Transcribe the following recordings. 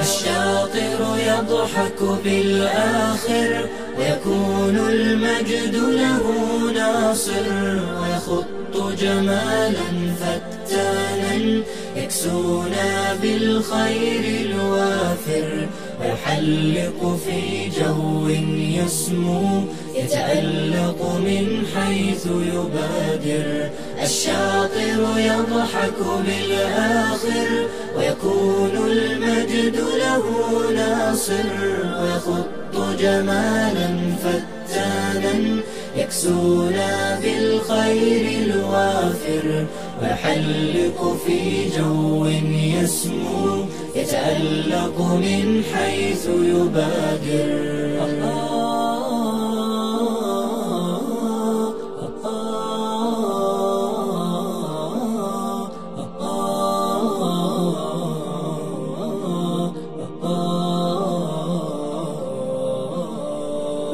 الشاطر يضحك بالآخر ويكون المجد له ناصر. ويخط جمالا فتانا يكسونا بالخير الوافر. ويحلق في جو يسمو يتألق من حيث يبادر. الشاطر يضحك بالآخر ويكون المجد له ناصر. ويخط جمالا فتانا يكسونا بالخير الوافر. ويحلق في جو يسمو يتألق من حيث يبادر.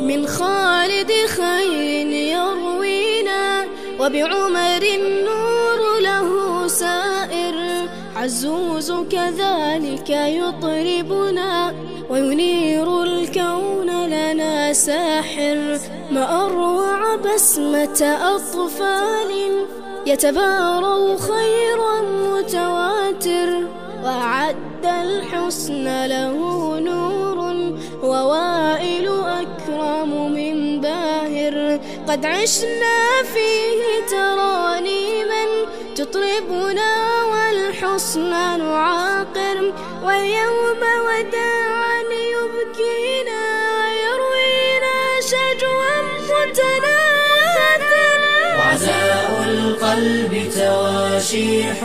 من خالد خير يروينا وبعمر النور له سائر. عزوز كذلك يطربنا وينير الكون لنا ساحر. ما أروع بسمة أطفال يتباروا خيرا متواتر. وأعد الحسن له نور ووائل قد عشنا فيه ترانيما تطربنا والحسن نعاقر واليوم وداعا يبكينا يروينا شجوا متناثر وعزاء القلب تواشيح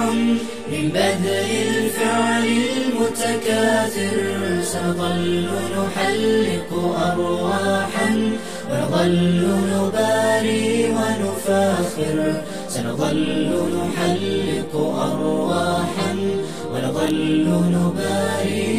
من بذل الفعل المتكاثر. سنظل نحلق أرواحا ونظل نباري ونفاخر. سنظل نحلق أرواحا ونظل نباري